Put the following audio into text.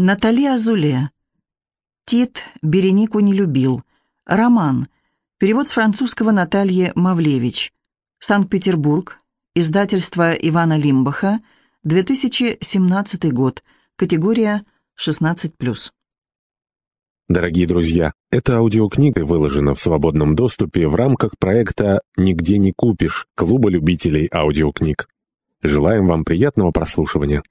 Натали Азуле. Тит Беренику не любил. Роман. Перевод с французского Натальи Мавлевич. Санкт-Петербург. Издательство Ивана Лимбаха. 2017 год. Категория 16+. Дорогие друзья, эта аудиокнига выложена в свободном доступе в рамках проекта «Нигде не купишь» Клуба любителей аудиокниг. Желаем вам приятного прослушивания.